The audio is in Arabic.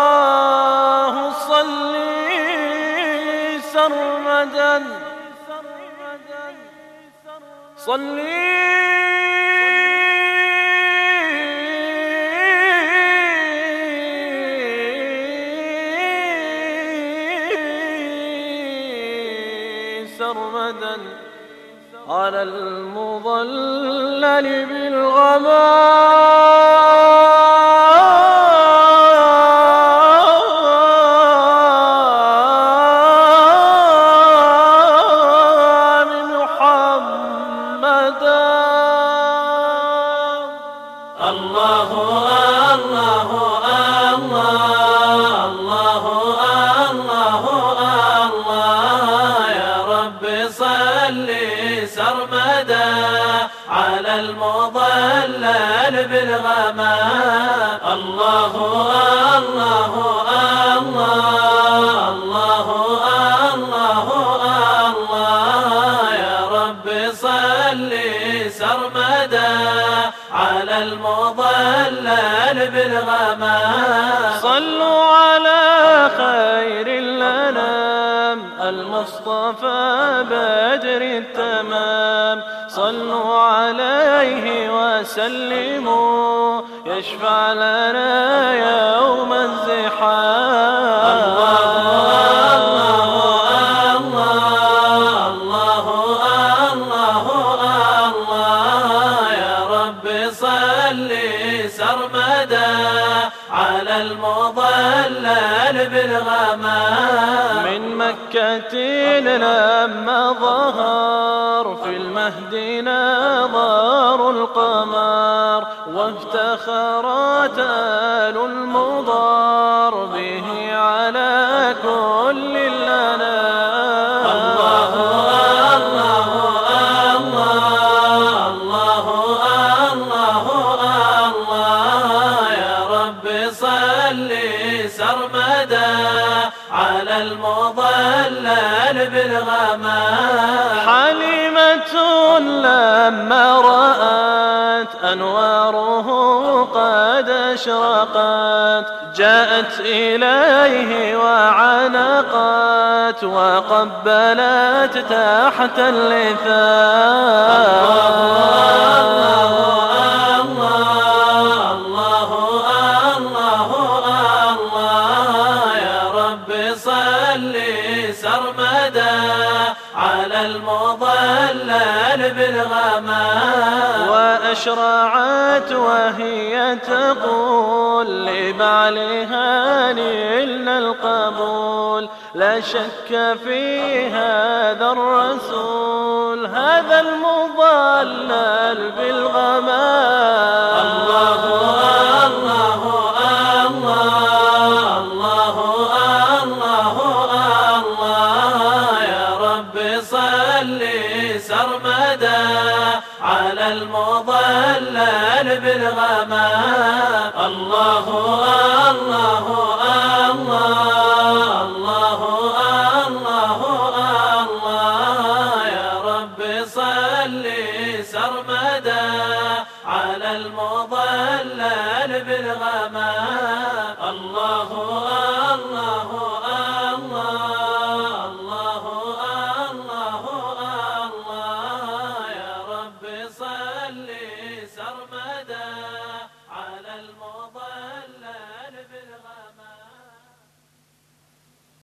رباه صلي سرمدا صلي سرمدا على المضلل بالغمام الله الله الله الله الله. يا رب صل سرمدا على المضلل بالغمام. الله الله الله الله الله الله. يا رب صل سرمدا على المضلل بالغمام. صلوا على خير الأنام. المصطفى بدر التمام. صلوا عليه وسلموا. يشفع لنا يوم الزحام. سرمدا على المضلل بالغمام من مكة لما ظهر في المهد نظر القمر وافتخرت آل المضار سرمدا على المضلل بالغمام. حليمة لما رأت أنواره قد أشرقت جاءت إليه وعنقت وقبلت تحت اللثام. سرمدا على المضلل بالغمام. وأشرعت وهي تقول لبعلها نلنا القبول. لا شك في هذا الرسول هذا المضلل بالغمام. سرمدا على المضلل بالغمام الله الله الله الله الله. يا رب صل على المضلل بالغمام le